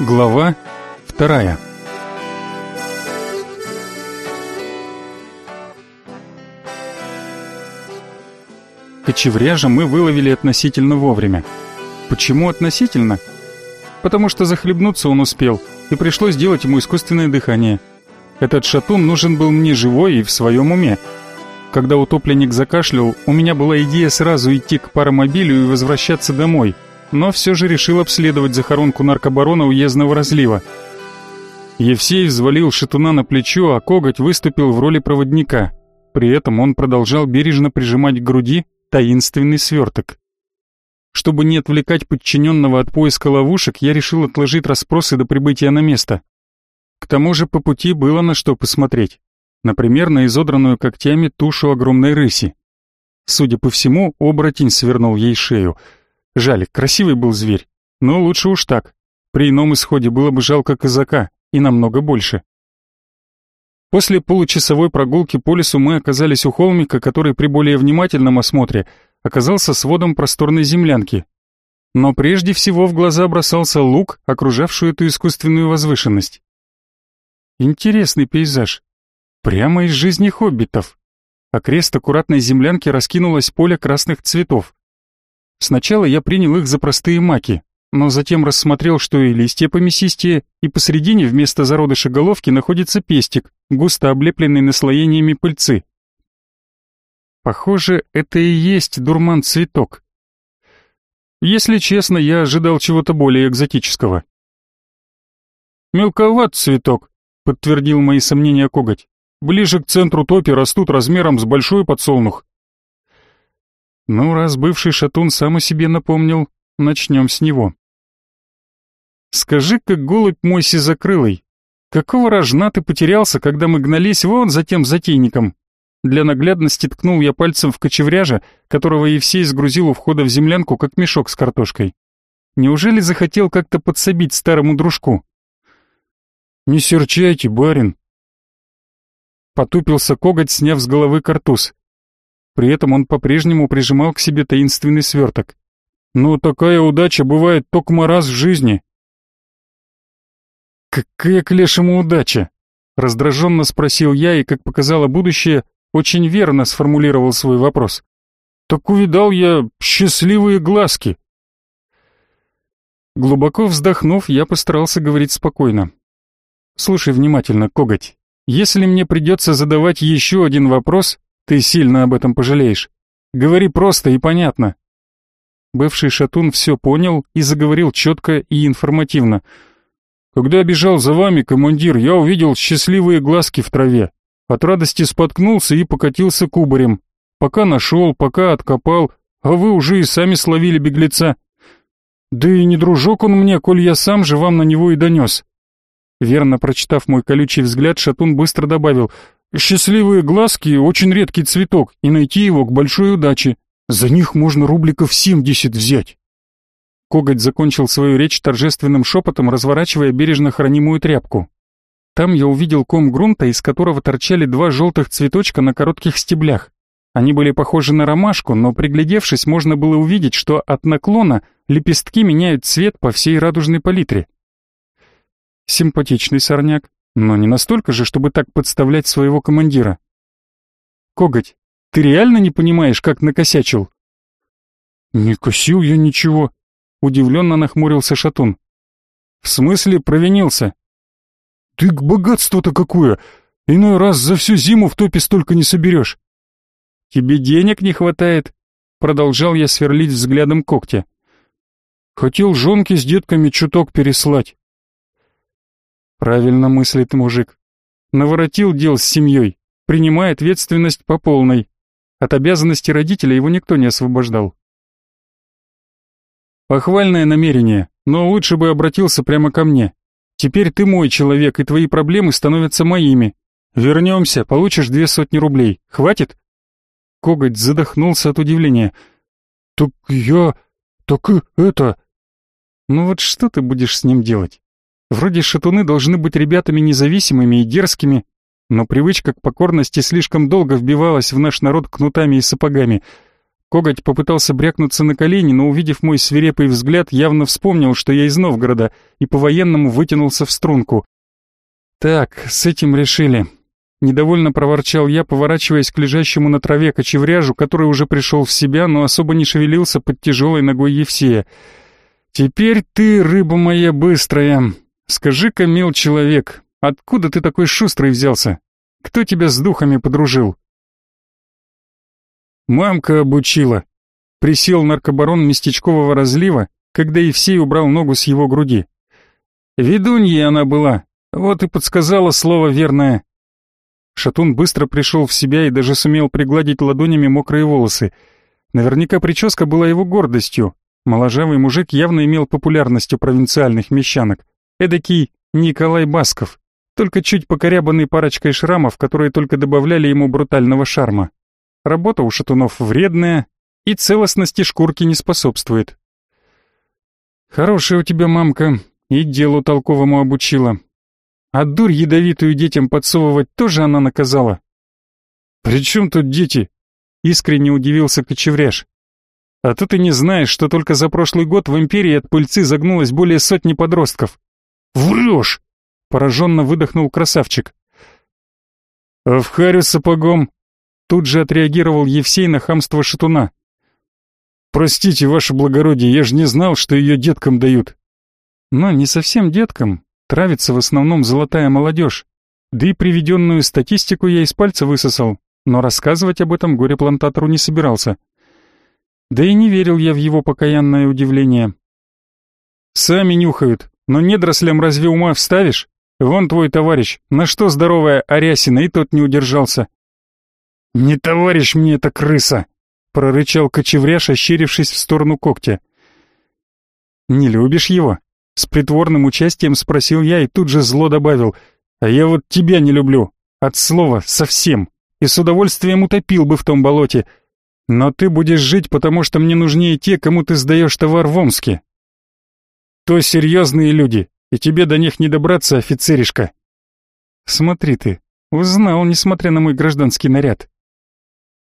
Глава вторая Кочевряжа мы выловили относительно вовремя. Почему относительно? Потому что захлебнуться он успел, и пришлось делать ему искусственное дыхание. Этот шатун нужен был мне живой и в своем уме. Когда утопленник закашлял, у меня была идея сразу идти к паромобилю и возвращаться домой, но все же решил обследовать захоронку наркобарона уездного разлива. Евсей взвалил шатуна на плечо, а коготь выступил в роли проводника. При этом он продолжал бережно прижимать к груди таинственный сверток. Чтобы не отвлекать подчиненного от поиска ловушек, я решил отложить расспросы до прибытия на место. К тому же по пути было на что посмотреть. Например, на изодранную когтями тушу огромной рыси. Судя по всему, оборотень свернул ей шею. Жаль, красивый был зверь, но лучше уж так. При ином исходе было бы жалко казака, и намного больше. После получасовой прогулки по лесу мы оказались у холмика, который при более внимательном осмотре оказался сводом просторной землянки. Но прежде всего в глаза бросался луг, окружавший эту искусственную возвышенность. Интересный пейзаж. Прямо из жизни хоббитов. Окрест аккуратной землянки раскинулось поле красных цветов. Сначала я принял их за простые маки, но затем рассмотрел, что и листья помесистее, и посредине вместо зародыша головки находится пестик, густо облепленный наслоениями пыльцы. Похоже, это и есть дурман-цветок. Если честно, я ожидал чего-то более экзотического. «Мелковат цветок», — подтвердил мои сомнения коготь. «Ближе к центру топи растут размером с большой подсолнух». Ну, раз бывший шатун сам о себе напомнил, начнем с него. «Скажи-ка, голубь мой сизокрылый, какого рожна ты потерялся, когда мы гнались вон за тем затейником?» Для наглядности ткнул я пальцем в кочевряжа, которого Евсей сгрузил у входа в землянку, как мешок с картошкой. Неужели захотел как-то подсобить старому дружку? «Не серчайте, барин!» Потупился коготь, сняв с головы картуз. При этом он по-прежнему прижимал к себе таинственный сверток. «Ну, такая удача бывает только раз в жизни. «Какая к лешему удача?» — раздраженно спросил я, и, как показало будущее, очень верно сформулировал свой вопрос. «Так увидал я счастливые глазки!» Глубоко вздохнув, я постарался говорить спокойно. «Слушай внимательно, коготь. Если мне придется задавать еще один вопрос, ты сильно об этом пожалеешь. Говори просто и понятно». Бывший шатун все понял и заговорил четко и информативно — когда бежал за вами, командир, я увидел счастливые глазки в траве. От радости споткнулся и покатился кубарем. Пока нашел, пока откопал, а вы уже и сами словили беглеца. Да и не дружок он мне, коль я сам же вам на него и донес. Верно прочитав мой колючий взгляд, Шатун быстро добавил, «Счастливые глазки — очень редкий цветок, и найти его к большой удаче. За них можно рубликов семьдесят взять». Коготь закончил свою речь торжественным шепотом, разворачивая бережно хранимую тряпку. Там я увидел ком грунта, из которого торчали два желтых цветочка на коротких стеблях. Они были похожи на ромашку, но приглядевшись, можно было увидеть, что от наклона лепестки меняют цвет по всей радужной палитре. Симпатичный сорняк, но не настолько же, чтобы так подставлять своего командира. Коготь, ты реально не понимаешь, как накосячил? Не косил я ничего, Удивленно нахмурился Шатун. «В смысле провинился?» «Ты к богатству-то какое! Иной раз за всю зиму в топе столько не соберешь!» «Тебе денег не хватает?» Продолжал я сверлить взглядом когтя. «Хотел жонки с детками чуток переслать». Правильно мыслит мужик. Наворотил дел с семьей, принимая ответственность по полной. От обязанности родителя его никто не освобождал. Похвальное намерение, но лучше бы обратился прямо ко мне. Теперь ты мой человек, и твои проблемы становятся моими. Вернемся, получишь две сотни рублей. Хватит?» Коготь задохнулся от удивления. «Так я... так это...» «Ну вот что ты будешь с ним делать? Вроде шатуны должны быть ребятами независимыми и дерзкими, но привычка к покорности слишком долго вбивалась в наш народ кнутами и сапогами — Коготь попытался брякнуться на колени, но, увидев мой свирепый взгляд, явно вспомнил, что я из Новгорода, и по-военному вытянулся в струнку. «Так, с этим решили». Недовольно проворчал я, поворачиваясь к лежащему на траве кочевряжу, который уже пришел в себя, но особо не шевелился под тяжелой ногой Евсея. «Теперь ты, рыба моя быстрая, скажи-ка, мил человек, откуда ты такой шустрый взялся? Кто тебя с духами подружил?» «Мамка обучила», — присел наркобарон местечкового разлива, когда Евсей убрал ногу с его груди. «Ведуньей она была, вот и подсказала слово верное». Шатун быстро пришел в себя и даже сумел пригладить ладонями мокрые волосы. Наверняка прическа была его гордостью. Моложавый мужик явно имел популярность у провинциальных мещанок. Эдакий Николай Басков, только чуть покорябанный парочкой шрамов, которые только добавляли ему брутального шарма. Работа у шатунов вредная и целостности шкурки не способствует. Хорошая у тебя мамка, и делу толковому обучила. А дурь ядовитую детям подсовывать тоже она наказала. «При чем тут дети?» — искренне удивился кочевряж. «А то ты не знаешь, что только за прошлый год в империи от пыльцы загнулось более сотни подростков». «Врешь!» — пораженно выдохнул красавчик. «А в харю сапогом Тут же отреагировал Евсей на хамство шатуна. «Простите, ваше благородие, я же не знал, что ее деткам дают». «Но не совсем деткам. Травится в основном золотая молодежь. Да и приведенную статистику я из пальца высосал, но рассказывать об этом горе-плантатору не собирался. Да и не верил я в его покаянное удивление. «Сами нюхают, но недрослям разве ума вставишь? Вон твой товарищ, на что здоровая Арясина, и тот не удержался. «Не товарищ мне эта крыса!» — прорычал кочевряж, ощерившись в сторону когтя. «Не любишь его?» — с притворным участием спросил я и тут же зло добавил. «А я вот тебя не люблю. От слова совсем. И с удовольствием утопил бы в том болоте. Но ты будешь жить, потому что мне нужнее те, кому ты сдаешь товар в Омске. То серьезные люди, и тебе до них не добраться, офицеришка». «Смотри ты, узнал, несмотря на мой гражданский наряд.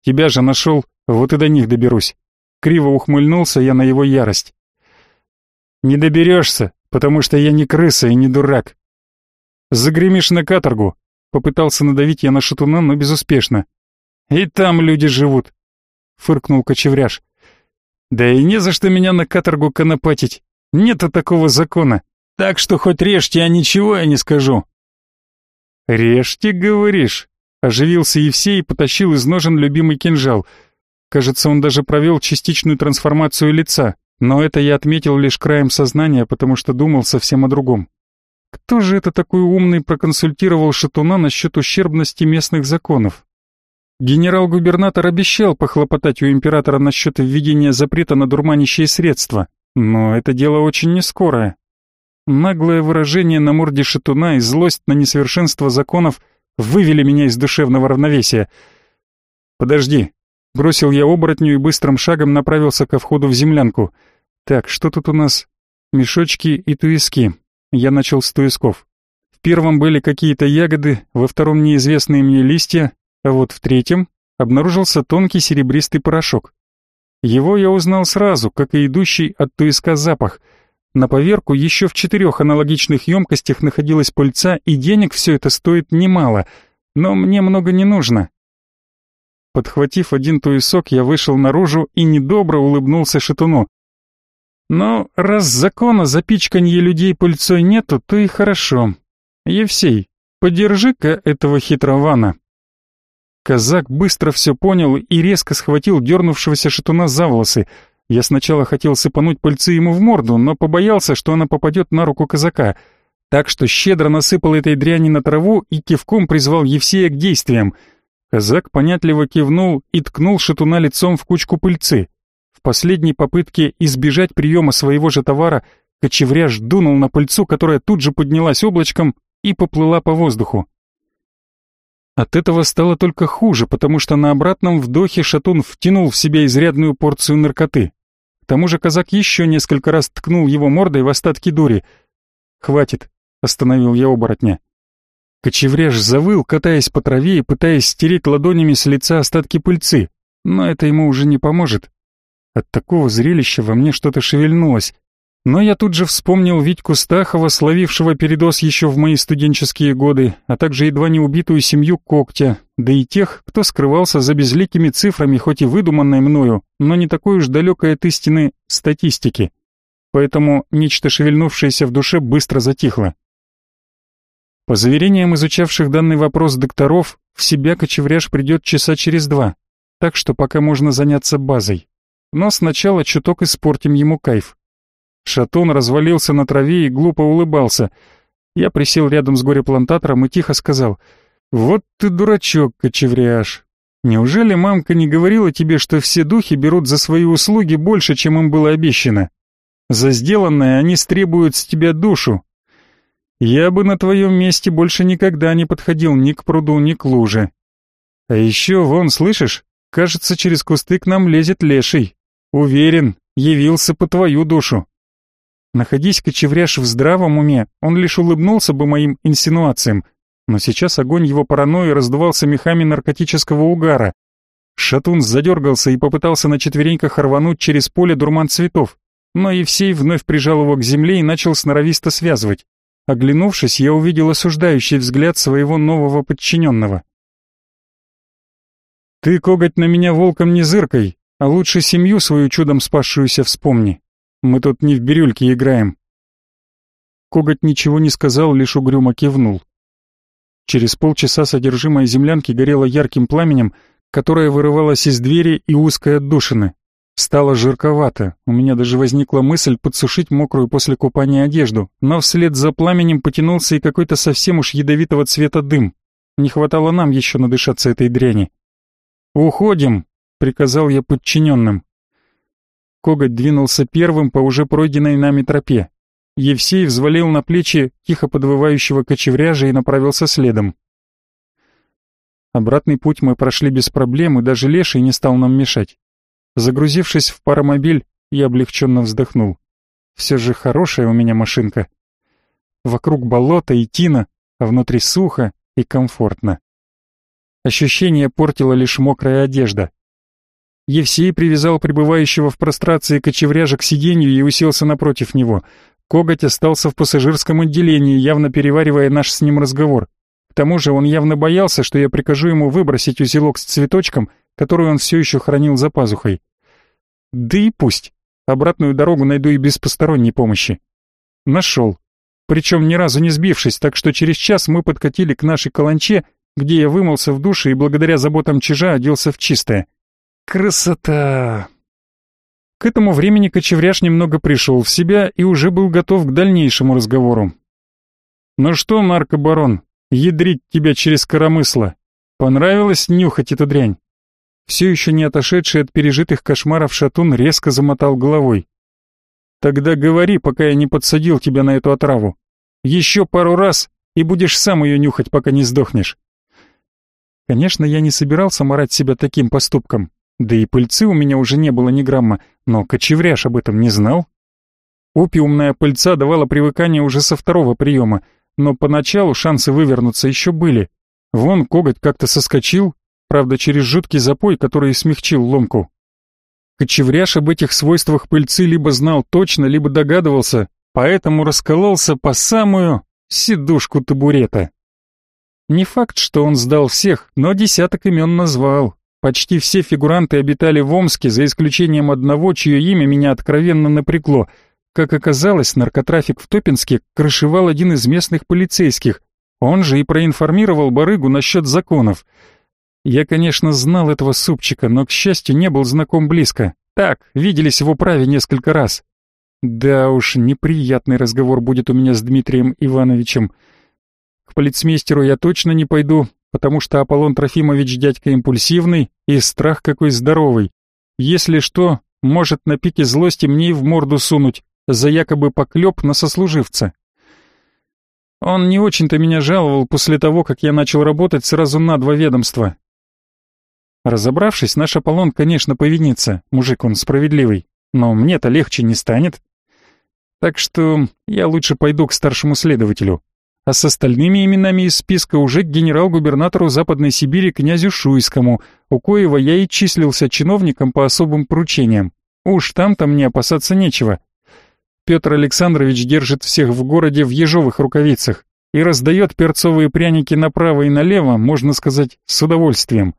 Тебя же нашел, вот и до них доберусь. Криво ухмыльнулся я на его ярость. Не доберешься, потому что я не крыса и не дурак. Загремишь на каторгу. Попытался надавить я на шатуна, но безуспешно. И там люди живут, фыркнул кочевряж. Да и не за что меня на каторгу конопатить. Нету такого закона. Так что хоть режьте, а ничего я не скажу. Режьте, говоришь? Оживился Евсей и потащил из ножен любимый кинжал. Кажется, он даже провел частичную трансформацию лица, но это я отметил лишь краем сознания, потому что думал совсем о другом. Кто же это такой умный проконсультировал Шатуна насчет ущербности местных законов? Генерал-губернатор обещал похлопотать у императора насчет введения запрета на дурманящие средства, но это дело очень нескорое. Наглое выражение на морде Шатуна и злость на несовершенство законов – вывели меня из душевного равновесия. «Подожди», — бросил я оборотню и быстрым шагом направился ко входу в землянку. «Так, что тут у нас?» «Мешочки и туиски». Я начал с туисков. В первом были какие-то ягоды, во втором неизвестные мне листья, а вот в третьем обнаружился тонкий серебристый порошок. Его я узнал сразу, как и идущий от туиска запах — на поверку еще в четырех аналогичных емкостях находилась пыльца, и денег все это стоит немало, но мне много не нужно. Подхватив один туесок, я вышел наружу и недобро улыбнулся шатуну. Но раз закона запичканье людей пыльцой нету, то и хорошо. Евсей, подержи-ка этого хитрована. Казак быстро все понял и резко схватил дернувшегося шатуна за волосы. Я сначала хотел сыпануть пыльцы ему в морду, но побоялся, что она попадет на руку казака, так что щедро насыпал этой дряни на траву и кивком призвал Евсея к действиям. Казак понятливо кивнул и ткнул шатуна лицом в кучку пыльцы. В последней попытке избежать приема своего же товара кочевряж дунул на пыльцу, которая тут же поднялась облачком и поплыла по воздуху. От этого стало только хуже, потому что на обратном вдохе шатун втянул в себя изрядную порцию наркоты. К тому же казак еще несколько раз ткнул его мордой в остатки дури. «Хватит», — остановил я оборотня. Кочевряж завыл, катаясь по траве и пытаясь стереть ладонями с лица остатки пыльцы, но это ему уже не поможет. От такого зрелища во мне что-то шевельнулось. Но я тут же вспомнил Витьку Стахова, словившего передоз еще в мои студенческие годы, а также едва не убитую семью Когтя, да и тех, кто скрывался за безликими цифрами, хоть и выдуманной мною, но не такой уж далекой от истины статистики. Поэтому нечто шевельнувшееся в душе быстро затихло. По заверениям изучавших данный вопрос докторов, в себя кочевряж придет часа через два, так что пока можно заняться базой. Но сначала чуток испортим ему кайф. Шатун развалился на траве и глупо улыбался. Я присел рядом с горе-плантатором и тихо сказал, «Вот ты дурачок, кочевряж. Неужели мамка не говорила тебе, что все духи берут за свои услуги больше, чем им было обещано? За сделанное они стребуют с тебя душу, я бы на твоем месте больше никогда не подходил ни к пруду, ни к луже. А еще, вон, слышишь, кажется, через кусты к нам лезет леший. Уверен, явился по твою душу. Находись кочевряж в здравом уме, он лишь улыбнулся бы моим инсинуациям, но сейчас огонь его паранойи раздувался мехами наркотического угара. Шатун задергался и попытался на четвереньках рвануть через поле дурман цветов, но Евсей вновь прижал его к земле и начал сноровисто связывать. Оглянувшись, я увидел осуждающий взгляд своего нового подчиненного. «Ты, коготь, на меня волком не зыркой, а лучше семью свою чудом спасшуюся вспомни. Мы тут не в бирюльке играем». Коготь ничего не сказал, лишь угрюмо кивнул. Через полчаса содержимое землянки горело ярким пламенем, которое вырывалось из двери и узкой отдушины. Стало жарковато, у меня даже возникла мысль подсушить мокрую после купания одежду, но вслед за пламенем потянулся и какой-то совсем уж ядовитого цвета дым. Не хватало нам еще надышаться этой дряни. «Уходим!» — приказал я подчиненным. Коготь двинулся первым по уже пройденной нами тропе. Евсей взвалил на плечи тихо подвывающего кочевряжа и направился следом. Обратный путь мы прошли без проблем, и даже леший не стал нам мешать. Загрузившись в паромобиль, я облегченно вздохнул. Все же хорошая у меня машинка. Вокруг болото и тина, а внутри сухо и комфортно. Ощущение портила лишь мокрая одежда. Евсей привязал пребывающего в прострации кочевряжа к сиденью и уселся напротив него. Коготь остался в пассажирском отделении, явно переваривая наш с ним разговор. К тому же он явно боялся, что я прикажу ему выбросить узелок с цветочком, который он все еще хранил за пазухой. Да и пусть. Обратную дорогу найду и без посторонней помощи. Нашел. Причем ни разу не сбившись, так что через час мы подкатили к нашей каланче, где я вымылся в душе и благодаря заботам чижа оделся в чистое. Красота! К этому времени кочевряж немного пришел в себя и уже был готов к дальнейшему разговору. «Ну что, наркобарон, ядрить тебя через коромысло? Понравилось нюхать эту дрянь?» Все еще не отошедший от пережитых кошмаров шатун резко замотал головой. «Тогда говори, пока я не подсадил тебя на эту отраву. Еще пару раз, и будешь сам ее нюхать, пока не сдохнешь». Конечно, я не собирался морать себя таким поступком, да и пыльцы у меня уже не было ни грамма, но кочевряж об этом не знал. Опиумная пыльца давала привыкание уже со второго приема, но поначалу шансы вывернуться еще были. Вон коготь как-то соскочил, правда через жуткий запой, который смягчил ломку. Кочевряж об этих свойствах пыльцы либо знал точно, либо догадывался, поэтому раскололся по самую сидушку табурета. Не факт, что он сдал всех, но десяток имен назвал. Почти все фигуранты обитали в Омске, за исключением одного, чье имя меня откровенно напрягло. Как оказалось, наркотрафик в Топинске крышевал один из местных полицейских. Он же и проинформировал барыгу насчет законов — я, конечно, знал этого супчика, но, к счастью, не был знаком близко. Так, виделись в управе несколько раз. Да уж, неприятный разговор будет у меня с Дмитрием Ивановичем. К полицмейстеру я точно не пойду, потому что Аполлон Трофимович дядька импульсивный и страх какой здоровый. Если что, может на пике злости мне и в морду сунуть за якобы поклеп на сослуживца. Он не очень-то меня жаловал после того, как я начал работать сразу на два ведомства. Разобравшись, наш Аполлон, конечно, повинится, мужик он справедливый, но мне-то легче не станет. Так что я лучше пойду к старшему следователю, а с остальными именами из списка уже к генерал-губернатору Западной Сибири князю Шуйскому, у коего я и числился чиновником по особым поручениям. Уж там-то мне опасаться нечего. Петр Александрович держит всех в городе в ежовых рукавицах и раздает перцовые пряники направо и налево, можно сказать, с удовольствием.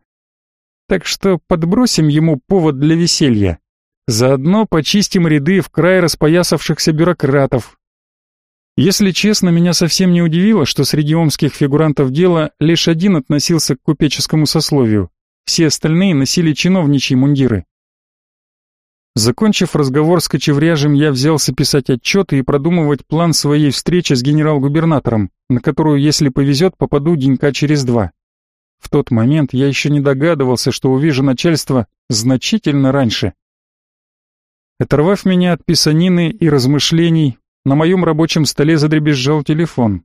Так что подбросим ему повод для веселья. Заодно почистим ряды в край распоясавшихся бюрократов. Если честно, меня совсем не удивило, что среди омских фигурантов дела лишь один относился к купеческому сословию. Все остальные носили чиновничьи мундиры. Закончив разговор с кочевряжем, я взялся писать отчеты и продумывать план своей встречи с генерал-губернатором, на которую, если повезет, попаду денька через два. В тот момент я еще не догадывался, что увижу начальство значительно раньше. Оторвав меня от писанины и размышлений, на моем рабочем столе задребезжал телефон.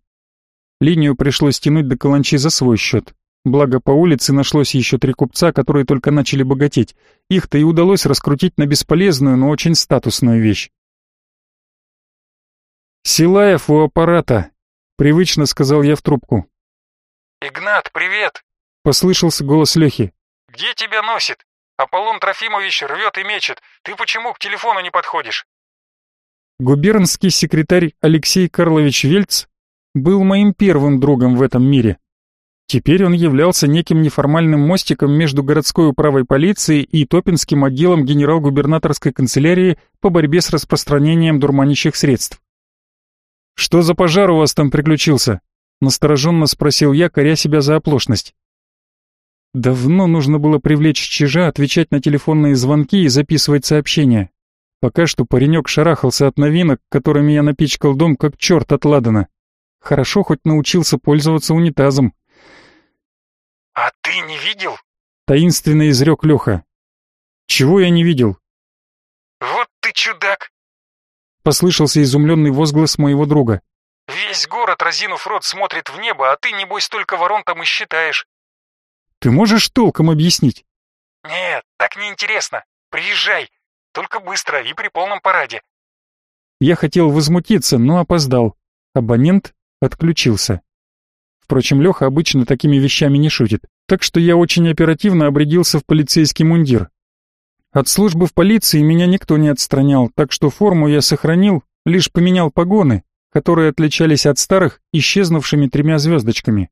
Линию пришлось тянуть до каланчи за свой счет. Благо по улице нашлось еще три купца, которые только начали богатеть. Их-то и удалось раскрутить на бесполезную, но очень статусную вещь. «Силаев у аппарата», — привычно сказал я в трубку. «Игнат, привет!» — послышался голос Лехи. «Где тебя носит? Аполлон Трофимович рвет и мечет. Ты почему к телефону не подходишь?» Губернский секретарь Алексей Карлович Вельц был моим первым другом в этом мире. Теперь он являлся неким неформальным мостиком между городской управой полиции и Топинским отделом генерал-губернаторской канцелярии по борьбе с распространением дурманящих средств. «Что за пожар у вас там приключился?» — настороженно спросил я, коря себя за оплошность. Давно нужно было привлечь чижа, отвечать на телефонные звонки и записывать сообщения. Пока что паренек шарахался от новинок, которыми я напичкал дом, как черт от ладана. Хорошо хоть научился пользоваться унитазом. «А ты не видел?» — таинственно изрек Леха. «Чего я не видел?» «Вот ты чудак!» — послышался изумленный возглас моего друга. «Весь город, разинув рот, смотрит в небо, а ты, небось, только ворон там и считаешь». «Ты можешь толком объяснить?» «Нет, так неинтересно. Приезжай, только быстро и при полном параде». Я хотел возмутиться, но опоздал. Абонент отключился. Впрочем, Леха обычно такими вещами не шутит, так что я очень оперативно обрядился в полицейский мундир. От службы в полиции меня никто не отстранял, так что форму я сохранил, лишь поменял погоны, которые отличались от старых, исчезнувшими тремя звездочками.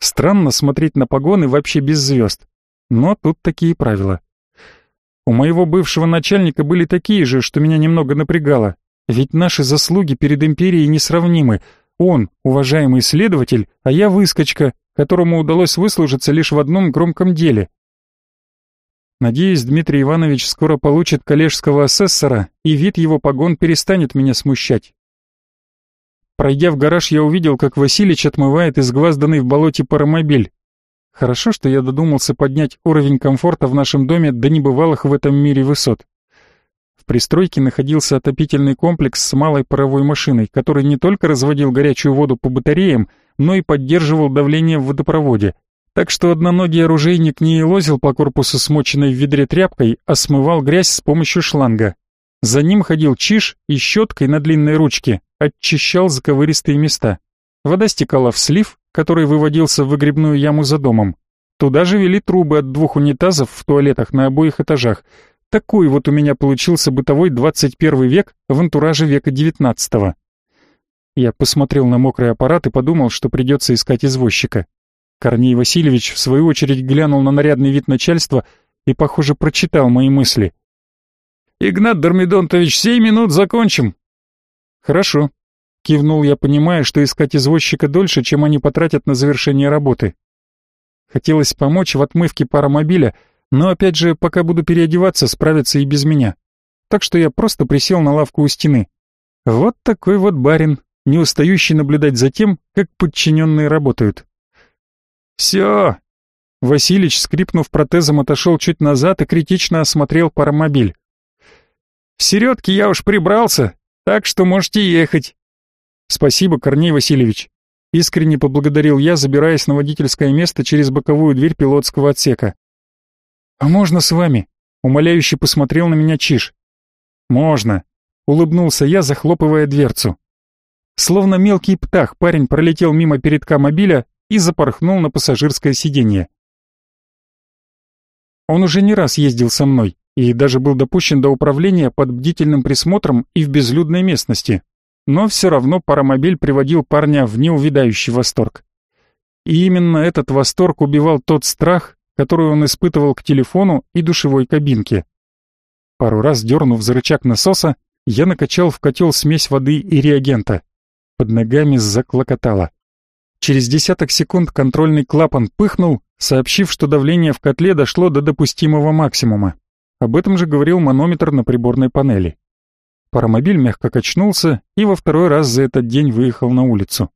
Странно смотреть на погоны вообще без звезд, но тут такие правила. У моего бывшего начальника были такие же, что меня немного напрягало, ведь наши заслуги перед империей несравнимы, он, уважаемый следователь, а я выскочка, которому удалось выслужиться лишь в одном громком деле. Надеюсь, Дмитрий Иванович скоро получит коллежского асессора, и вид его погон перестанет меня смущать. Пройдя в гараж, я увидел, как Василич отмывает изгвазданный в болоте паромобиль. Хорошо, что я додумался поднять уровень комфорта в нашем доме до небывалых в этом мире высот пристройке находился отопительный комплекс с малой паровой машиной, который не только разводил горячую воду по батареям, но и поддерживал давление в водопроводе. Так что одноногий оружейник не лозил по корпусу смоченной в ведре тряпкой, а смывал грязь с помощью шланга. За ним ходил чиж и щеткой на длинной ручке очищал заковыристые места. Вода стекала в слив, который выводился в выгребную яму за домом. Туда же вели трубы от двух унитазов в туалетах на обоих этажах, такой вот у меня получился бытовой 21 век в антураже века 19 Я посмотрел на мокрый аппарат и подумал, что придется искать извозчика. Корней Васильевич, в свою очередь, глянул на нарядный вид начальства и, похоже, прочитал мои мысли. «Игнат Дормидонтович, семь минут закончим!» «Хорошо», — кивнул я, понимая, что искать извозчика дольше, чем они потратят на завершение работы. Хотелось помочь в отмывке паромобиля, но опять же, пока буду переодеваться, справятся и без меня. Так что я просто присел на лавку у стены. Вот такой вот барин, не устающий наблюдать за тем, как подчиненные работают. «Все!» Василич, скрипнув протезом, отошел чуть назад и критично осмотрел паромобиль. «В середке я уж прибрался, так что можете ехать». «Спасибо, Корней Васильевич». Искренне поблагодарил я, забираясь на водительское место через боковую дверь пилотского отсека. «А можно с вами?» — умоляюще посмотрел на меня Чиж. «Можно», — улыбнулся я, захлопывая дверцу. Словно мелкий птах, парень пролетел мимо передка мобиля и запорхнул на пассажирское сиденье. Он уже не раз ездил со мной, и даже был допущен до управления под бдительным присмотром и в безлюдной местности. Но все равно паромобиль приводил парня в неувидающий восторг. И именно этот восторг убивал тот страх, который он испытывал к телефону и душевой кабинке. Пару раз дернув за рычаг насоса, я накачал в котел смесь воды и реагента. Под ногами заклокотало. Через десяток секунд контрольный клапан пыхнул, сообщив, что давление в котле дошло до допустимого максимума. Об этом же говорил манометр на приборной панели. Паромобиль мягко качнулся и во второй раз за этот день выехал на улицу.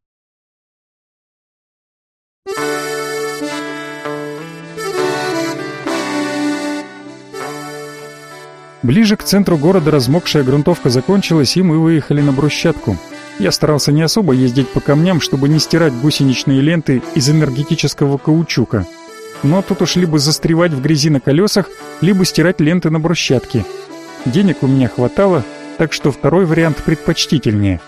Ближе к центру города размокшая грунтовка закончилась, и мы выехали на брусчатку. Я старался не особо ездить по камням, чтобы не стирать гусеничные ленты из энергетического каучука но тут уж либо застревать в грязи на колесах, либо стирать ленты на брусчатке. Денег у меня хватало, так что второй вариант предпочтительнее.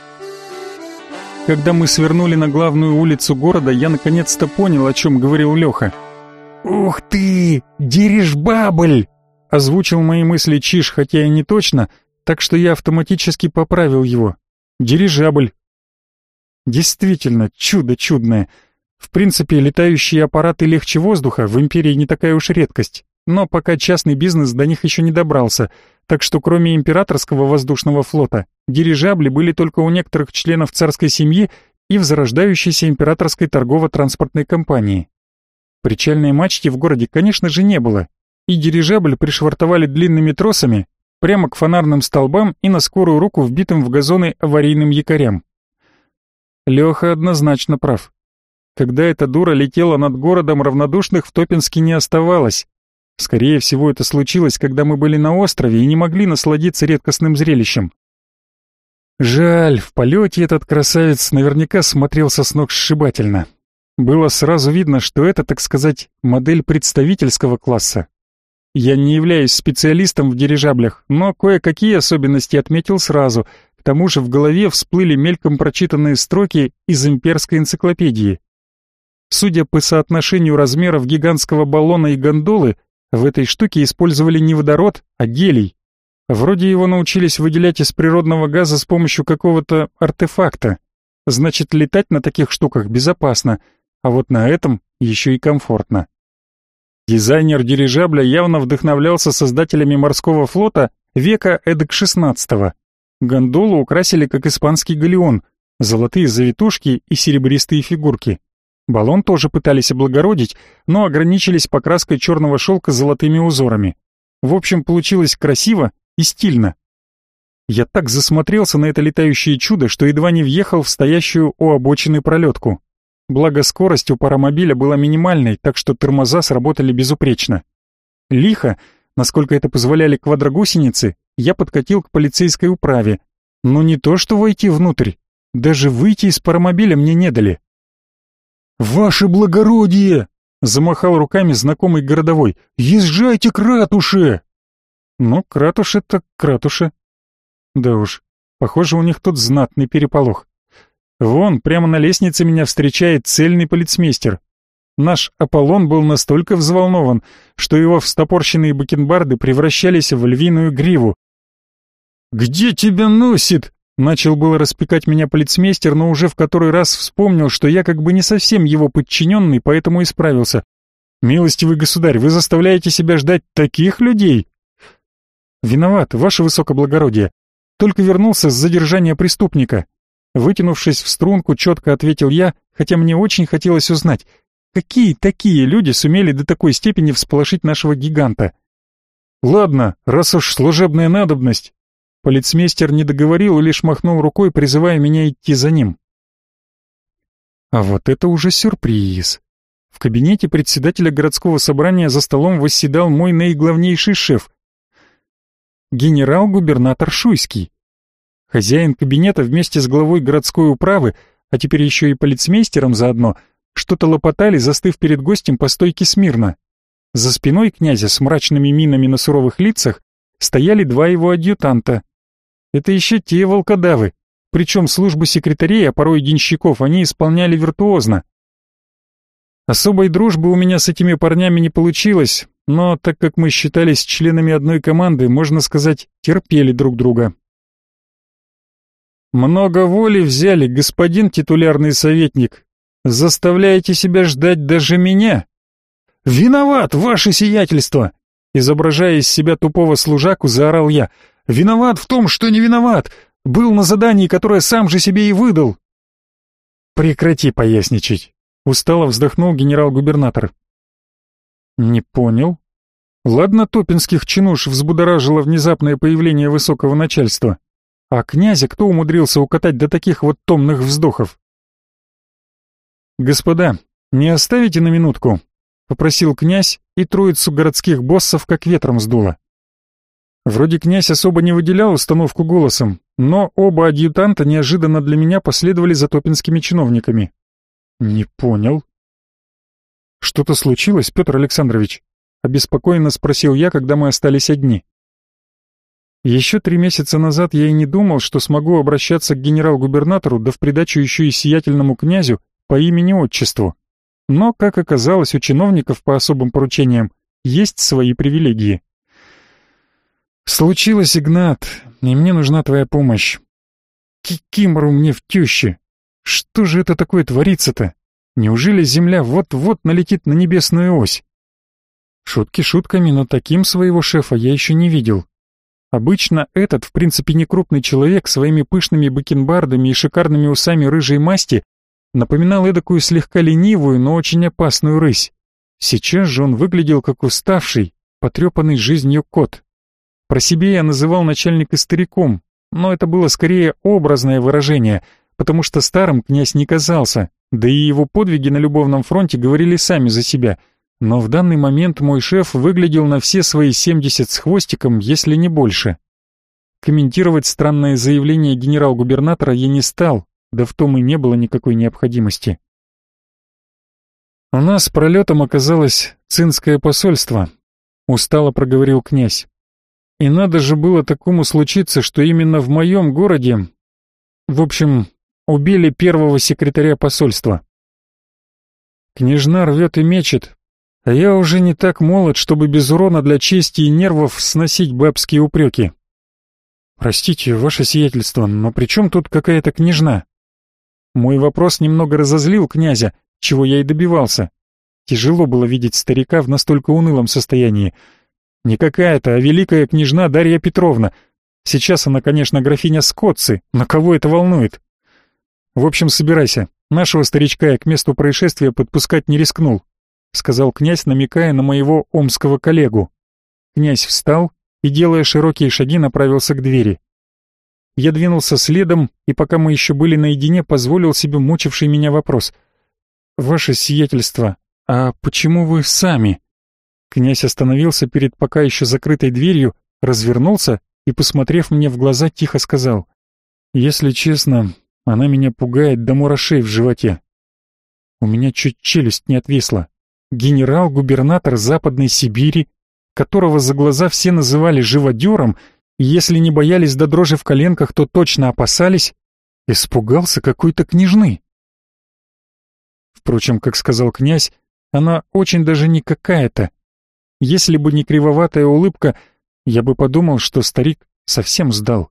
Когда мы свернули на главную улицу города, я наконец-то понял, о чем говорил Леха. «Ух ты! Дирижбабль!» Озвучил мои мысли Чиш, хотя и не точно, так что я автоматически поправил его. «Дирижабль». Действительно, чудо чудное — в принципе, летающие аппараты легче воздуха в империи не такая уж редкость, но пока частный бизнес до них еще не добрался, так что кроме императорского воздушного флота, дирижабли были только у некоторых членов царской семьи и в зарождающейся императорской торгово-транспортной компании. Причальной мачте в городе, конечно же, не было, и дирижабль пришвартовали длинными тросами прямо к фонарным столбам и на скорую руку вбитым в газоны аварийным якорям. Леха однозначно прав. Когда эта дура летела над городом, равнодушных в Топинске не оставалось. Скорее всего, это случилось, когда мы были на острове и не могли насладиться редкостным зрелищем. Жаль, в полете этот красавец наверняка смотрелся с ног сшибательно. Было сразу видно, что это, так сказать, модель представительского класса. Я не являюсь специалистом в дирижаблях, но кое-какие особенности отметил сразу. К тому же в голове всплыли мельком прочитанные строки из имперской энциклопедии. Судя по соотношению размеров гигантского баллона и гондолы, в этой штуке использовали не водород, а гелий. Вроде его научились выделять из природного газа с помощью какого-то артефакта. Значит, летать на таких штуках безопасно, а вот на этом еще и комфортно. Дизайнер дирижабля явно вдохновлялся создателями морского флота века эдак XVI. Гондолу украсили как испанский галеон, золотые завитушки и серебристые фигурки. Баллон тоже пытались облагородить, но ограничились покраской черного шелка с золотыми узорами. В общем, получилось красиво и стильно. Я так засмотрелся на это летающее чудо, что едва не въехал в стоящую у обочины пролетку. Благо скорость у паромобиля была минимальной, так что тормоза сработали безупречно. Лихо, насколько это позволяли квадрогусеницы, я подкатил к полицейской управе. Но не то что войти внутрь, даже выйти из паромобиля мне не дали. «Ваше благородие!» — замахал руками знакомый городовой. «Езжайте к ратуше!» «Ну, к ратуше так к ратуше». Да уж, похоже, у них тут знатный переполох. Вон, прямо на лестнице меня встречает цельный полицмейстер. Наш Аполлон был настолько взволнован, что его встопорщенные бакенбарды превращались в львиную гриву. «Где тебя носит?» Начал было распекать меня полицмейстер, но уже в который раз вспомнил, что я как бы не совсем его подчиненный, поэтому исправился. «Милостивый государь, вы заставляете себя ждать таких людей?» «Виноват, ваше высокоблагородие. Только вернулся с задержания преступника». Вытянувшись в струнку, четко ответил я, хотя мне очень хотелось узнать, какие такие люди сумели до такой степени всполошить нашего гиганта. «Ладно, раз уж служебная надобность, Полицмейстер не договорил и лишь махнул рукой, призывая меня идти за ним. А вот это уже сюрприз. В кабинете председателя городского собрания за столом восседал мой наиглавнейший шеф. Генерал-губернатор Шуйский. Хозяин кабинета вместе с главой городской управы, а теперь еще и полицмейстером заодно, что-то лопотали, застыв перед гостем по стойке смирно. За спиной князя с мрачными минами на суровых лицах стояли два его адъютанта, это еще те волкодавы. Причем службу секретарей, а порой денщиков, они исполняли виртуозно. Особой дружбы у меня с этими парнями не получилось, но так как мы считались членами одной команды, можно сказать, терпели друг друга. Много воли взяли, господин титулярный советник. Заставляете себя ждать даже меня. Виноват, ваше сиятельство! Изображая из себя тупого служаку, заорал я. Виноват в том, что не виноват. Был на задании, которое сам же себе и выдал. Прекрати поясничать. Устало вздохнул генерал-губернатор. Не понял. Ладно, топинских чинуш взбудоражило внезапное появление высокого начальства. А князя кто умудрился укатать до таких вот томных вздохов? «Господа, не оставите на минутку?» — попросил князь, и троицу городских боссов как ветром сдуло. Вроде князь особо не выделял установку голосом, но оба адъютанта неожиданно для меня последовали за топинскими чиновниками. Не понял. Что-то случилось, Петр Александрович? Обеспокоенно спросил я, когда мы остались одни. Еще три месяца назад я и не думал, что смогу обращаться к генерал-губернатору, да в придачу еще и сиятельному князю по имени-отчеству. Но, как оказалось, у чиновников по особым поручениям есть свои привилегии. «Случилось, Игнат, и мне нужна твоя помощь. Кикимору мне в тюще. Что же это такое творится-то? Неужели Земля вот-вот налетит на небесную ось?» Шутки шутками, но таким своего шефа я еще не видел. Обычно этот, в принципе, не крупный человек, своими пышными бакенбардами и шикарными усами рыжей масти напоминал эдакую слегка ленивую, но очень опасную рысь. Сейчас же он выглядел как уставший, потрепанный жизнью кот. Про себе я называл начальника стариком, но это было скорее образное выражение, потому что старым князь не казался, да и его подвиги на любовном фронте говорили сами за себя. Но в данный момент мой шеф выглядел на все свои 70 с хвостиком, если не больше. Комментировать странное заявление генерал-губернатора я не стал, да в том и не было никакой необходимости. «У нас пролетом оказалось цинское посольство», — устало проговорил князь. И надо же было такому случиться, что именно в моем городе... В общем, убили первого секретаря посольства. Княжна рвет и мечет, а я уже не так молод, чтобы без урона для чести и нервов сносить бабские упреки. Простите, ваше сиятельство, но при чем тут какая-то княжна? Мой вопрос немного разозлил князя, чего я и добивался. Тяжело было видеть старика в настолько унылом состоянии. Не какая-то, а великая княжна Дарья Петровна. Сейчас она, конечно, графиня Скотцы, но кого это волнует? В общем, собирайся. Нашего старичка я к месту происшествия подпускать не рискнул, сказал князь, намекая на моего омского коллегу. Князь встал и, делая широкие шаги, направился к двери. Я двинулся следом, и пока мы еще были наедине, позволил себе мучивший меня вопрос. «Ваше сиятельство, а почему вы сами?» Князь остановился перед пока еще закрытой дверью, развернулся и, посмотрев мне в глаза, тихо сказал. «Если честно, она меня пугает до мурашей в животе. У меня чуть челюсть не отвисла. Генерал-губернатор Западной Сибири, которого за глаза все называли живодером, если не боялись до дрожи в коленках, то точно опасались, испугался какой-то княжны. Впрочем, как сказал князь, она очень даже не какая-то, если бы не кривоватая улыбка, я бы подумал, что старик совсем сдал.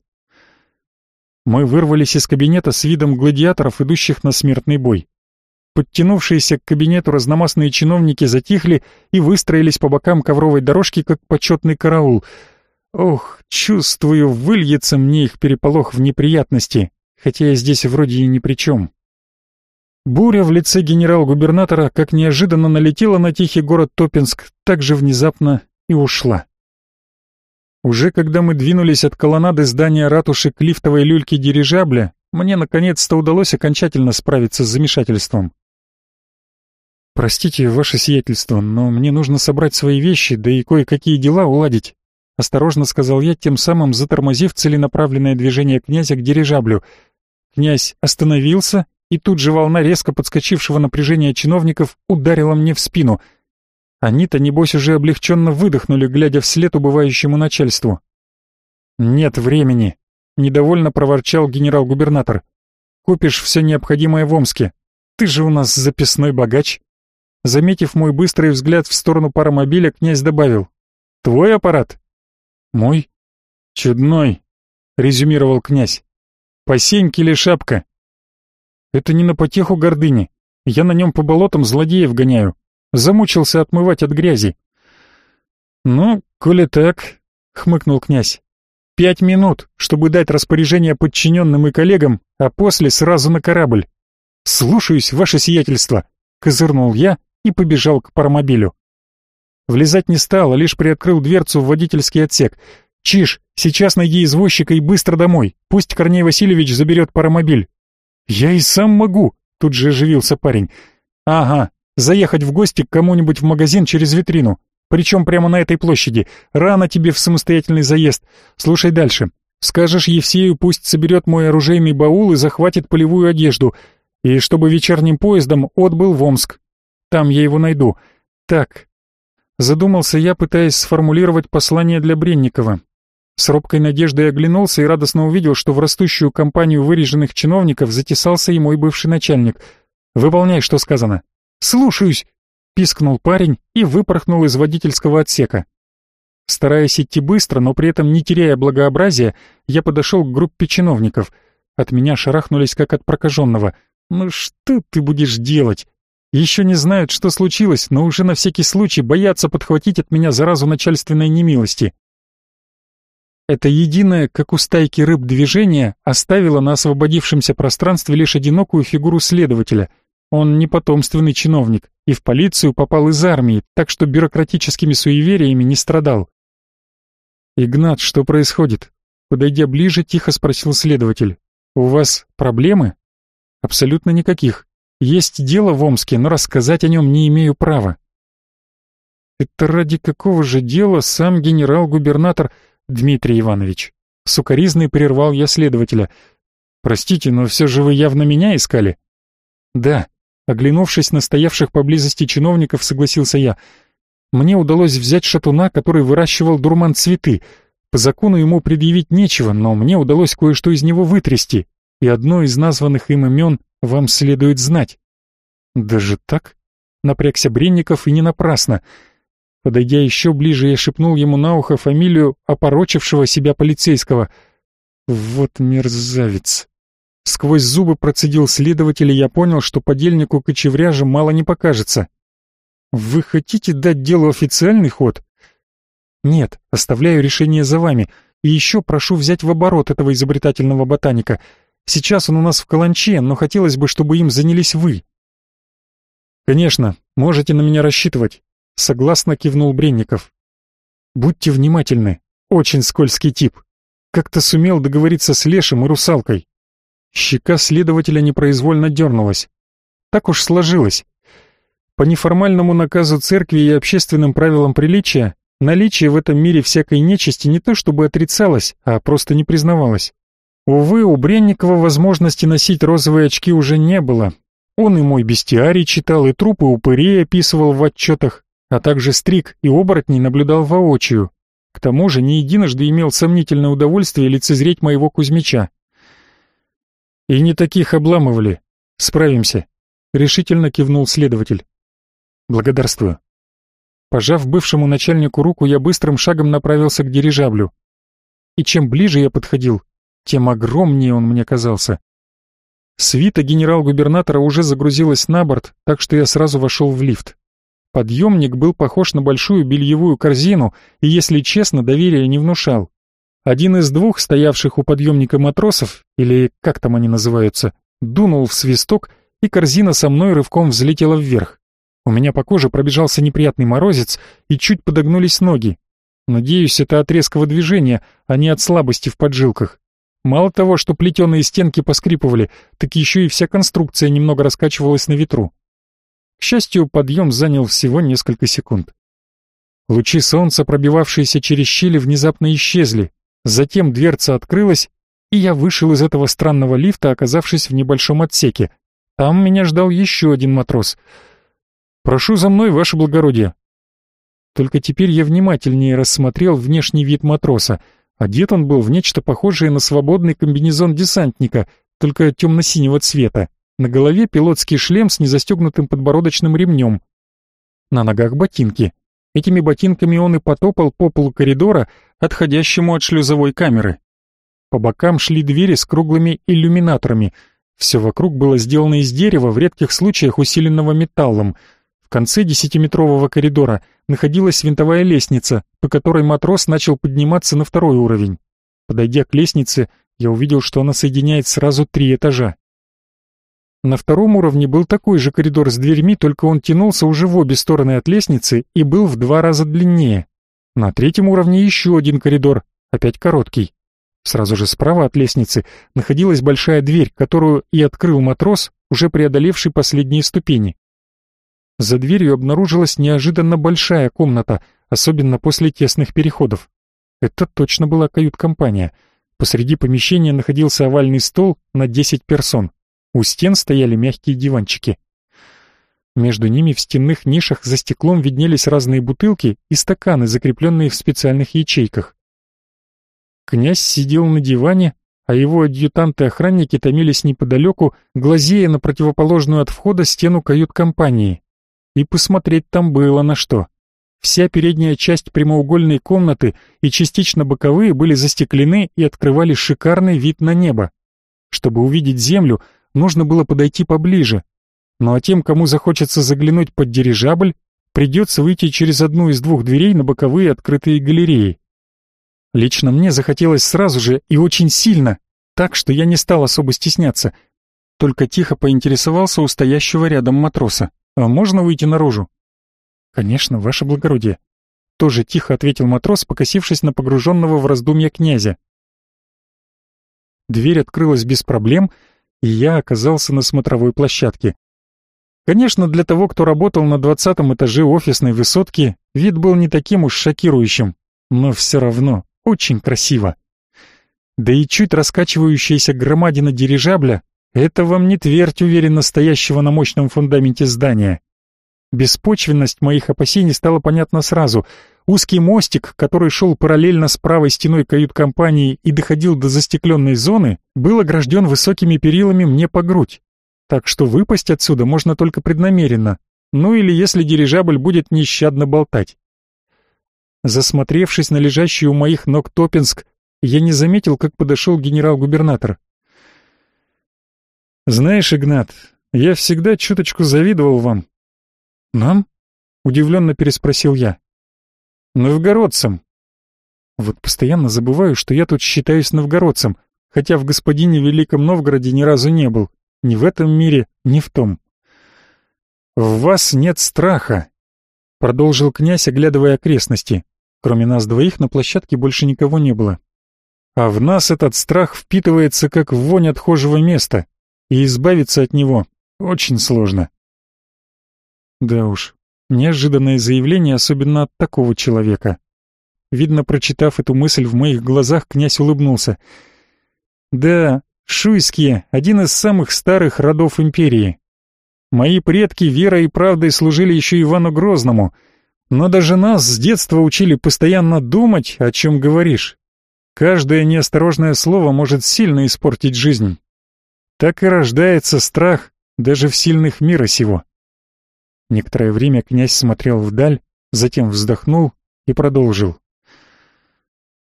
Мы вырвались из кабинета с видом гладиаторов, идущих на смертный бой. Подтянувшиеся к кабинету разномастные чиновники затихли и выстроились по бокам ковровой дорожки, как почетный караул. Ох, чувствую, выльется мне их переполох в неприятности, хотя я здесь вроде и ни при чем. Буря в лице генерал-губернатора как неожиданно налетела на тихий город Топинск, так же внезапно и ушла. Уже когда мы двинулись от колоннады здания ратуши к лифтовой люльке дирижабля, мне наконец-то удалось окончательно справиться с замешательством. «Простите, ваше сиятельство, но мне нужно собрать свои вещи, да и кое-какие дела уладить», — осторожно сказал я, тем самым затормозив целенаправленное движение князя к дирижаблю. Князь остановился и тут же волна резко подскочившего напряжения чиновников ударила мне в спину. Они-то, небось, уже облегченно выдохнули, глядя вслед убывающему начальству. «Нет времени», — недовольно проворчал генерал-губернатор. «Купишь все необходимое в Омске. Ты же у нас записной богач». Заметив мой быстрый взгляд в сторону паромобиля, князь добавил. «Твой аппарат?» «Мой?» «Чудной», — резюмировал князь. «По или шапка?» «Это не на потеху гордыни. Я на нем по болотам злодеев гоняю. Замучился отмывать от грязи». «Ну, коли так», — хмыкнул князь. «Пять минут, чтобы дать распоряжение подчиненным и коллегам, а после сразу на корабль. Слушаюсь, ваше сиятельство», — козырнул я и побежал к паромобилю. Влезать не стал, а лишь приоткрыл дверцу в водительский отсек. «Чиж, сейчас найди извозчика и быстро домой. Пусть Корней Васильевич заберет паромобиль». «Я и сам могу», — тут же оживился парень. «Ага, заехать в гости к кому-нибудь в магазин через витрину. Причем прямо на этой площади. Рано тебе в самостоятельный заезд. Слушай дальше. Скажешь Евсею, пусть соберет мой оружейный баул и захватит полевую одежду. И чтобы вечерним поездом отбыл в Омск. Там я его найду. Так. Задумался я, пытаясь сформулировать послание для Бренникова. С робкой надеждой оглянулся и радостно увидел, что в растущую компанию выреженных чиновников затесался и мой бывший начальник. «Выполняй, что сказано». «Слушаюсь», — пискнул парень и выпорхнул из водительского отсека. Стараясь идти быстро, но при этом не теряя благообразия, я подошел к группе чиновников. От меня шарахнулись, как от прокаженного. «Ну что ты будешь делать?» Еще не знают, что случилось, но уже на всякий случай боятся подхватить от меня заразу начальственной немилости. Это единое, как у стайки рыб, движение оставило на освободившемся пространстве лишь одинокую фигуру следователя. Он не потомственный чиновник и в полицию попал из армии, так что бюрократическими суевериями не страдал. «Игнат, что происходит?» Подойдя ближе, тихо спросил следователь. «У вас проблемы?» «Абсолютно никаких. Есть дело в Омске, но рассказать о нем не имею права. Это ради какого же дела сам генерал-губернатор Дмитрий Иванович? Сукаризный прервал я следователя. Простите, но все же вы явно меня искали? Да. Оглянувшись на стоявших поблизости чиновников, согласился я. Мне удалось взять шатуна, который выращивал дурман цветы. По закону ему предъявить нечего, но мне удалось кое-что из него вытрясти, и одно из названных им имен вам следует знать». «Даже так?» — напрягся Бренников и не напрасно. Подойдя еще ближе, я шепнул ему на ухо фамилию опорочившего себя полицейского. «Вот мерзавец!» Сквозь зубы процедил следователь, и я понял, что подельнику кочевряжа мало не покажется. «Вы хотите дать делу официальный ход?» «Нет, оставляю решение за вами, и еще прошу взять в оборот этого изобретательного ботаника. Сейчас он у нас в каланче, но хотелось бы, чтобы им занялись вы». «Конечно, можете на меня рассчитывать», — согласно кивнул Бренников. «Будьте внимательны, очень скользкий тип. Как-то сумел договориться с Лешим и русалкой». Щека следователя непроизвольно дернулась. Так уж сложилось. По неформальному наказу церкви и общественным правилам приличия, наличие в этом мире всякой нечисти не то чтобы отрицалось, а просто не признавалось. Увы, у Бренникова возможности носить розовые очки уже не было. Он и мой бестиарий читал, и трупы упырей описывал в отчетах, а также стриг и оборотней наблюдал воочию. К тому же не единожды имел сомнительное удовольствие лицезреть моего Кузьмича. «И не таких обламывали. Справимся», — решительно кивнул следователь. «Благодарствую». Пожав бывшему начальнику руку, я быстрым шагом направился к дирижаблю. И чем ближе я подходил, тем огромнее он мне казался. Свита генерал-губернатора уже загрузилась на борт, так что я сразу вошел в лифт. Подъемник был похож на большую бельевую корзину и, если честно, доверия не внушал. Один из двух стоявших у подъемника матросов, или как там они называются, дунул в свисток, и корзина со мной рывком взлетела вверх. У меня по коже пробежался неприятный морозец, и чуть подогнулись ноги. Надеюсь, это от резкого движения, а не от слабости в поджилках. Мало того, что плетеные стенки поскрипывали, так еще и вся конструкция немного раскачивалась на ветру. К счастью, подъем занял всего несколько секунд. Лучи солнца, пробивавшиеся через щели, внезапно исчезли. Затем дверца открылась, и я вышел из этого странного лифта, оказавшись в небольшом отсеке. Там меня ждал еще один матрос. «Прошу за мной, ваше благородие». Только теперь я внимательнее рассмотрел внешний вид матроса — Одет он был в нечто похожее на свободный комбинезон десантника, только темно-синего цвета. На голове пилотский шлем с незастегнутым подбородочным ремнем. на ногах ботинки. Этими ботинками он и потопал по полу коридора, отходящему от шлюзовой камеры. По бокам шли двери с круглыми иллюминаторами. Все вокруг было сделано из дерева, в редких случаях усиленного металлом. В конце десятиметрового коридора находилась винтовая лестница, по которой матрос начал подниматься на второй уровень. Подойдя к лестнице, я увидел, что она соединяет сразу три этажа. На втором уровне был такой же коридор с дверьми, только он тянулся уже в обе стороны от лестницы и был в два раза длиннее. На третьем уровне еще один коридор, опять короткий. Сразу же справа от лестницы находилась большая дверь, которую и открыл матрос, уже преодолевший последние ступени. За дверью обнаружилась неожиданно большая комната, особенно после тесных переходов. Это точно была кают-компания. Посреди помещения находился овальный стол на 10 персон. У стен стояли мягкие диванчики. Между ними в стенных нишах за стеклом виднелись разные бутылки и стаканы, закрепленные в специальных ячейках. Князь сидел на диване, а его адъютанты-охранники томились неподалеку, глазея на противоположную от входа стену кают-компании. И посмотреть там было на что. Вся передняя часть прямоугольной комнаты и частично боковые были застеклены и открывали шикарный вид на небо. Чтобы увидеть землю, нужно было подойти поближе. Ну а тем, кому захочется заглянуть под дирижабль, придется выйти через одну из двух дверей на боковые открытые галереи. Лично мне захотелось сразу же и очень сильно, так что я не стал особо стесняться. Только тихо поинтересовался у стоящего рядом матроса. «А можно выйти наружу?» «Конечно, ваше благородие», — тоже тихо ответил матрос, покосившись на погруженного в раздумья князя. Дверь открылась без проблем, и я оказался на смотровой площадке. Конечно, для того, кто работал на двадцатом этаже офисной высотки, вид был не таким уж шокирующим, но все равно очень красиво. Да и чуть раскачивающаяся громадина дирижабля — это вам не твердь уверенно стоящего на мощном фундаменте здания. Беспочвенность моих опасений стала понятна сразу — Узкий мостик, который шел параллельно с правой стеной кают-компании и доходил до застекленной зоны, был огражден высокими перилами мне по грудь. Так что выпасть отсюда можно только преднамеренно, ну или если дирижабль будет нещадно болтать. Засмотревшись на лежащий у моих ног Топинск, я не заметил, как подошел генерал-губернатор. «Знаешь, Игнат, я всегда чуточку завидовал вам». «Нам?» — удивленно переспросил я. Новгородцем. Вот постоянно забываю, что я тут считаюсь новгородцем, хотя в господине Великом Новгороде ни разу не был. Ни в этом мире, ни в том. «В вас нет страха», — продолжил князь, оглядывая окрестности. Кроме нас двоих на площадке больше никого не было. «А в нас этот страх впитывается, как вонь отхожего места, и избавиться от него очень сложно». Да уж, Неожиданное заявление, особенно от такого человека. Видно, прочитав эту мысль в моих глазах, князь улыбнулся. «Да, шуйские — один из самых старых родов империи. Мои предки верой и правдой служили еще Ивану Грозному, но даже нас с детства учили постоянно думать, о чем говоришь. Каждое неосторожное слово может сильно испортить жизнь. Так и рождается страх даже в сильных мира сего. Некоторое время князь смотрел вдаль, затем вздохнул и продолжил.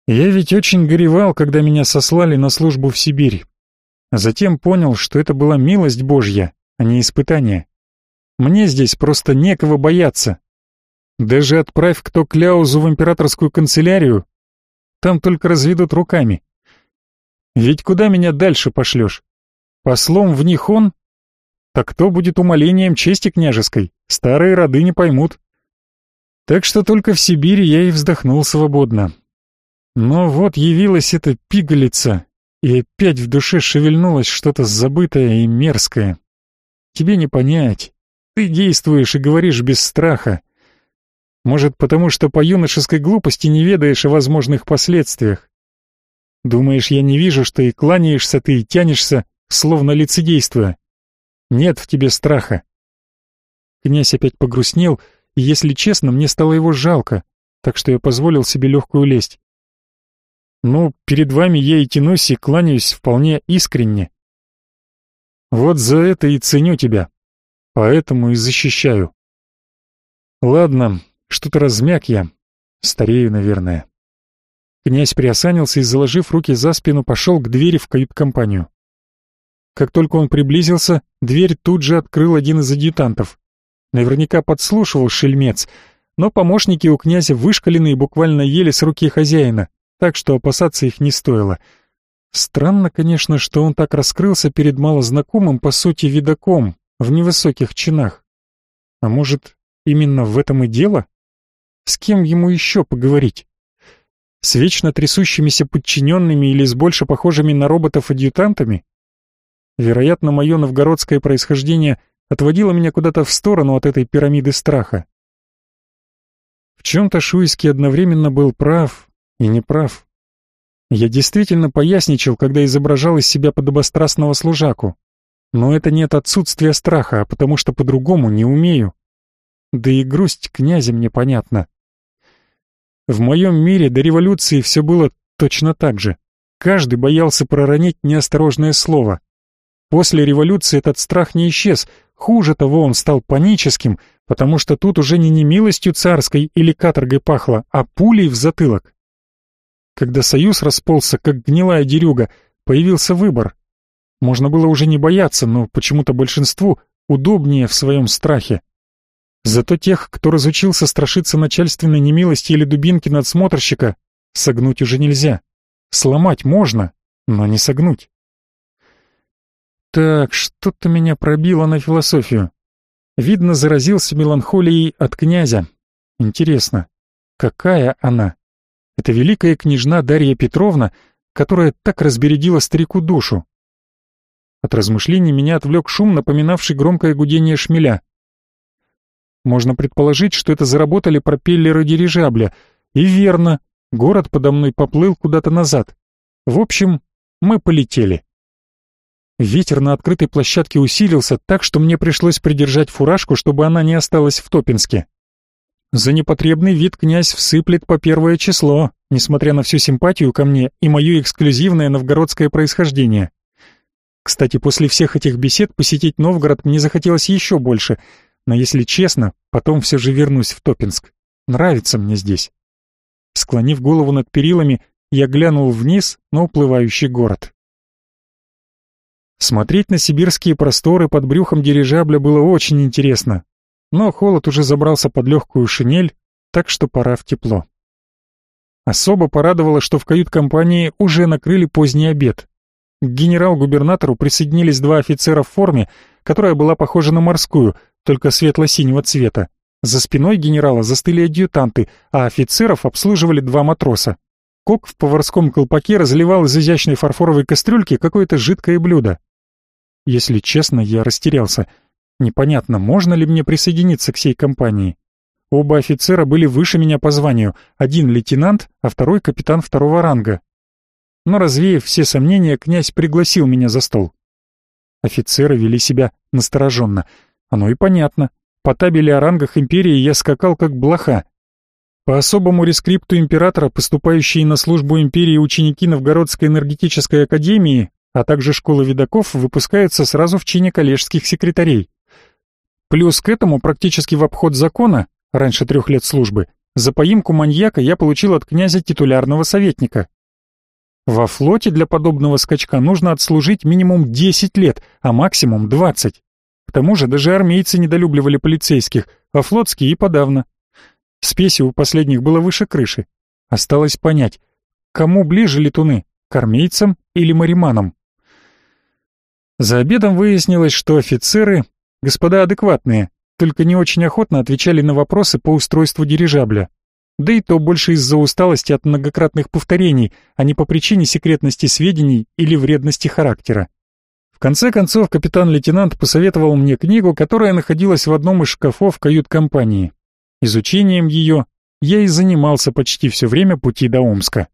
«Я ведь очень горевал, когда меня сослали на службу в Сибирь. А затем понял, что это была милость Божья, а не испытание. Мне здесь просто некого бояться. Даже отправь кто кляузу в императорскую канцелярию, там только разведут руками. Ведь куда меня дальше пошлешь? Послом в Нихон так кто будет умолением чести княжеской? Старые роды не поймут. Так что только в Сибири я и вздохнул свободно. Но вот явилась эта пигалица, и опять в душе шевельнулось что-то забытое и мерзкое. Тебе не понять. Ты действуешь и говоришь без страха. Может, потому что по юношеской глупости не ведаешь о возможных последствиях. Думаешь, я не вижу, что и кланяешься ты, и тянешься, словно лицедействуя. Нет в тебе страха. Князь опять погрустнел, и, если честно, мне стало его жалко, так что я позволил себе легкую лесть. Ну, перед вами я и тянусь, и кланяюсь вполне искренне. Вот за это и ценю тебя, поэтому и защищаю. Ладно, что-то размяк я. Старею, наверное. Князь приосанился и, заложив руки за спину, пошел к двери в кают-компанию. Как только он приблизился, дверь тут же открыл один из адъютантов. Наверняка подслушивал шельмец, но помощники у князя вышкалены и буквально ели с руки хозяина, так что опасаться их не стоило. Странно, конечно, что он так раскрылся перед малознакомым, по сути, видаком, в невысоких чинах. А может, именно в этом и дело? С кем ему еще поговорить? С вечно трясущимися подчиненными или с больше похожими на роботов адъютантами? Вероятно, мое новгородское происхождение отводило меня куда-то в сторону от этой пирамиды страха. В чем-то Шуйский одновременно был прав и неправ. Я действительно поясничал, когда изображал из себя подобострастного служаку. Но это не от отсутствия страха, а потому что по-другому не умею. Да и грусть князя мне понятна. В моем мире до революции все было точно так же. Каждый боялся проронить неосторожное слово. После революции этот страх не исчез, хуже того, он стал паническим, потому что тут уже не немилостью царской или каторгой пахло, а пулей в затылок. Когда союз расползся, как гнилая дерюга, появился выбор. Можно было уже не бояться, но почему-то большинству удобнее в своем страхе. Зато тех, кто разучился страшиться начальственной немилости или дубинки надсмотрщика, согнуть уже нельзя. Сломать можно, но не согнуть. Так, что-то меня пробило на философию. Видно, заразился меланхолией от князя. Интересно, какая она? Это великая княжна Дарья Петровна, которая так разбередила старику душу. От размышлений меня отвлек шум, напоминавший громкое гудение шмеля. Можно предположить, что это заработали пропеллеры дирижабля. И верно, город подо мной поплыл куда-то назад. В общем, мы полетели. Ветер на открытой площадке усилился так, что мне пришлось придержать фуражку, чтобы она не осталась в Топинске. За непотребный вид князь всыплет по первое число, несмотря на всю симпатию ко мне и мое эксклюзивное новгородское происхождение. Кстати, после всех этих бесед посетить Новгород мне захотелось еще больше — но если честно, потом все же вернусь в Топинск. Нравится мне здесь. Склонив голову над перилами, я глянул вниз на уплывающий город. Смотреть на сибирские просторы под брюхом дирижабля было очень интересно, но холод уже забрался под легкую шинель, так что пора в тепло. Особо порадовало, что в кают-компании уже накрыли поздний обед. К генерал-губернатору присоединились два офицера в форме, которая была похожа на морскую, только светло-синего цвета. За спиной генерала застыли адъютанты, а офицеров обслуживали два матроса. Кок в поварском колпаке разливал из изящной фарфоровой кастрюльки какое-то жидкое блюдо. Если честно, я растерялся. Непонятно, можно ли мне присоединиться к сей компании. Оба офицера были выше меня по званию, один лейтенант, а второй капитан второго ранга. Но развеяв все сомнения, князь пригласил меня за стол. Офицеры вели себя настороженно — оно и понятно. По табели о рангах империи я скакал как блоха. По особому рескрипту императора, поступающие на службу империи ученики Новгородской энергетической академии, а также школы видаков, выпускаются сразу в чине коллежских секретарей. Плюс к этому, практически в обход закона, раньше трех лет службы, за поимку маньяка я получил от князя титулярного советника. Во флоте для подобного скачка нужно отслужить минимум 10 лет, а максимум 20. К тому же даже армейцы недолюбливали полицейских, а флотские и подавно. Спеси у последних было выше крыши. Осталось понять, кому ближе летуны, к армейцам или мариманам. За обедом выяснилось, что офицеры — господа адекватные, только не очень охотно отвечали на вопросы по устройству дирижабля. Да и то больше из-за усталости от многократных повторений, а не по причине секретности сведений или вредности характера. В конце концов, капитан-лейтенант посоветовал мне книгу, которая находилась в одном из шкафов кают-компании. Изучением ее я и занимался почти все время пути до Омска.